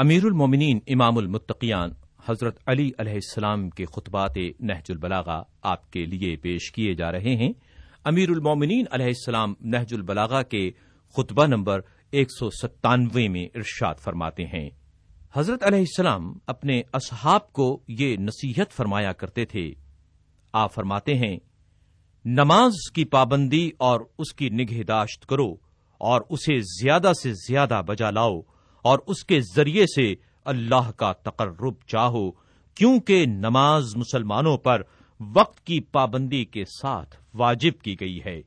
امیر المومنین امام المتقیان حضرت علی علیہ السلام کے خطبات نہج البلاغا آپ کے لیے پیش کیے جا رہے ہیں۔ امیر المومنین علیہ السلام نہج البلاغا کے خطبہ نمبر ایک سو ستانوے میں ارشاد فرماتے ہیں۔ حضرت علیہ السلام اپنے اصحاب کو یہ نصیحت فرمایا کرتے تھے۔ آپ فرماتے ہیں، نماز کی پابندی اور اس کی نگہداشت کرو اور اسے زیادہ سے زیادہ بجا لاؤ۔ اور اس کے ذریعے سے اللہ کا تقرب چاہو، کیونکہ نماز مسلمانوں پر وقت کی پابندی کے ساتھ واجب کی گئی ہے۔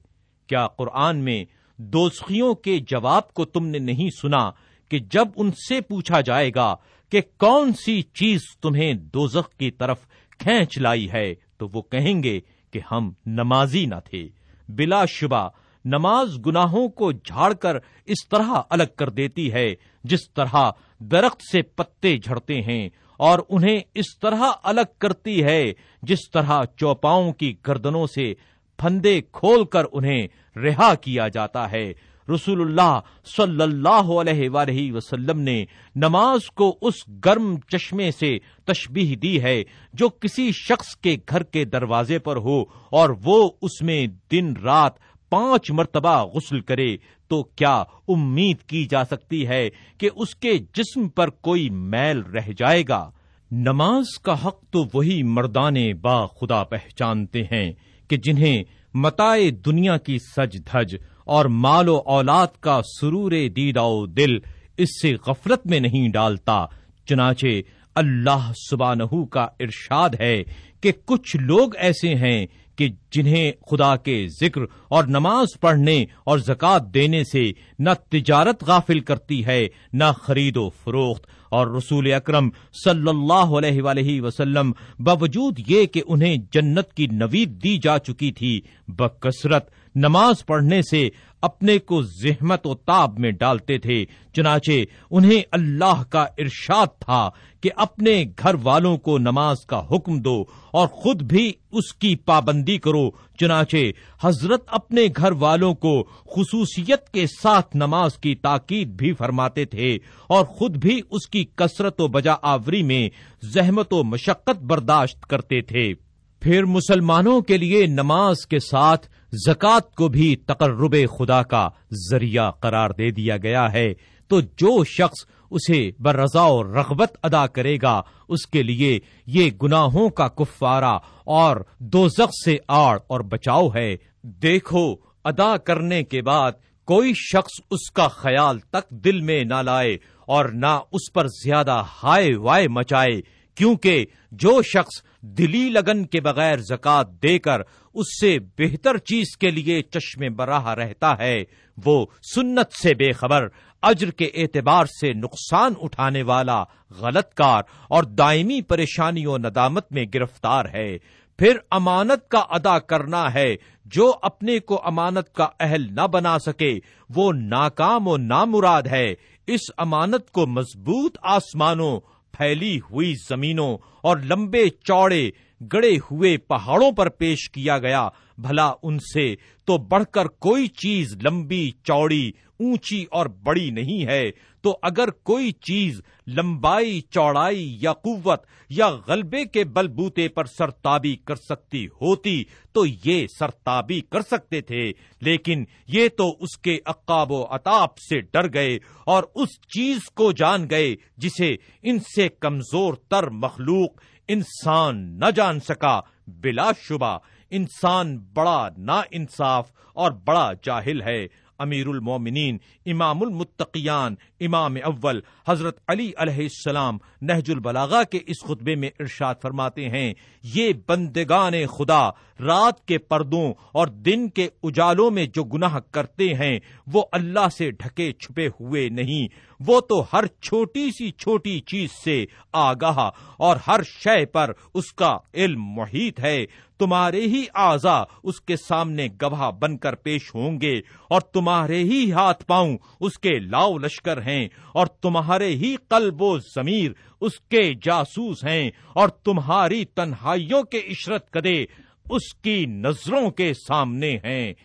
کیا قرآن میں دوسخیوں کے جواب کو تم نے نہیں سنا کہ جب ان سے پوچھا جائے گا کہ کون سی چیز تمہیں دوزخ کی طرف کھینچ لائی ہے، تو وہ کہیں گے کہ ہم نمازی نہ تھے۔ بلا شبہ نماز گناہوں کو جھاڑ کر اس طرح الگ کر دیتی ہے، جس طرح درخت سے پتے جھڑتے ہیں، اور انہیں اس طرح الگ کرتی ہے، جس طرح چوپاؤں کی گردنوں سے پھندے کھول کر انہیں رہا کیا جاتا ہے۔ رسول اللہ صلی اللہ علیہ وآلہ وسلم نے نماز کو اس گرم چشمے سے تشبیح دی ہے جو کسی شخص کے گھر کے دروازے پر ہو، اور وہ اس میں دن رات پانچ مرتبہ غسل کرے تو کیا امید کی جا سکتی ہے کہ اس کے جسم پر کوئی میل رہ جائے گا؟ نماز کا حق تو وہی مردان با خدا پہچانتے ہیں کہ جنہیں متائے دنیا کی سج دھج اور مال و اولاد کا سرور دیدا دل اس سے غفلت میں نہیں ڈالتا، چنانچہ اللہ سبانہ کا ارشاد ہے کہ کچھ لوگ ایسے ہیں کہ جنہیں خدا کے ذکر اور نماز پڑھنے اور زکوٰۃ دینے سے نہ تجارت غافل کرتی ہے، نہ خرید و فروخت۔ اور رسول اکرم صلی اللہ علیہ وآلہ وسلم باوجود یہ کہ انہیں جنت کی نوید دی جا چکی تھی، بکثرت نماز پڑھنے سے اپنے کو زحمت و تاب میں ڈالتے تھے، چنانچہ انہیں اللہ کا ارشاد تھا کہ اپنے گھر والوں کو نماز کا حکم دو اور خود بھی اس کی پابندی کرو۔ چنانچہ حضرت اپنے گھر والوں کو خصوصیت کے ساتھ نماز کی تاکید بھی فرماتے تھے اور خود بھی اس کی کثرت و بجا آوری میں زحمت و مشقت برداشت کرتے تھے۔ پھر مسلمانوں کے لیے نماز کے ساتھ زکوٰۃ کو بھی تقرب خدا کا ذریعہ قرار دے دیا گیا ہے، تو جو شخص اسے برضا و رغبت ادا کرے گا، اس کے لیے یہ گناہوں کا کفارہ اور دو سے آڑ اور بچاؤ ہے۔ دیکھو، ادا کرنے کے بعد کوئی شخص اس کا خیال تک دل میں نہ لائے اور نہ اس پر زیادہ ہائے وائے مچائے۔ کیونکہ جو شخص دلی لگن کے بغیر زکات دے کر اس سے بہتر چیز کے لیے چشم براہ رہتا ہے، وہ سنت سے بے خبر، اجر کے اعتبار سے نقصان اٹھانے والا غلط کار اور دائمی پریشانی و ندامت میں گرفتار ہے۔ پھر امانت کا ادا کرنا ہے، جو اپنے کو امانت کا اہل نہ بنا سکے، وہ ناکام و نامراد ہے۔ اس امانت کو مضبوط آسمانوں پھیلی ہوئی زمینوں اور لمبے چوڑے گڑے ہوئے پہاڑوں پر پیش کیا گیا۔ بھلا ان سے تو بڑھ کر کوئی چیز لمبی، چوڑی، اونچی اور بڑی نہیں ہے۔ تو اگر کوئی چیز لمبائی، چوڑائی یا قوت یا غلبے کے بل بوتے پر سرتابی کر سکتی ہوتی تو یہ سرتابی کر سکتے تھے۔ لیکن یہ تو اس کے اقاب و اطاب سے ڈر گئے اور اس چیز کو جان گئے جسے ان سے کمزور تر مخلوق انسان نہ جان سکا بلا شبہ انسان بڑا نا انصاف اور بڑا جاہل ہے۔ امیر المومنین امام المتقیان، امام اول، حضرت علی علیہ السلام نہج البلاغا کے اس خطبے میں ارشاد فرماتے ہیں، یہ بندگان خدا رات کے پردوں اور دن کے اجالوں میں جو گناہ کرتے ہیں، وہ اللہ سے ڈھکے چھپے ہوئے نہیں، وہ تو ہر چھوٹی سی چھوٹی چیز سے آگاہ اور ہر شے پر اس کا علم محیط ہے۔ تمہارے ہی آزا اس کے سامنے گواہ بن کر پیش ہوں گے اور تمہارے ہی ہاتھ پاؤں اس کے لاؤ لشکر ہیں اور تمہارے ہی قلب و ضمیر اس کے جاسوس ہیں اور تمہاری تنہائیوں کے عشرت کدے اس کی نظروں کے سامنے ہیں۔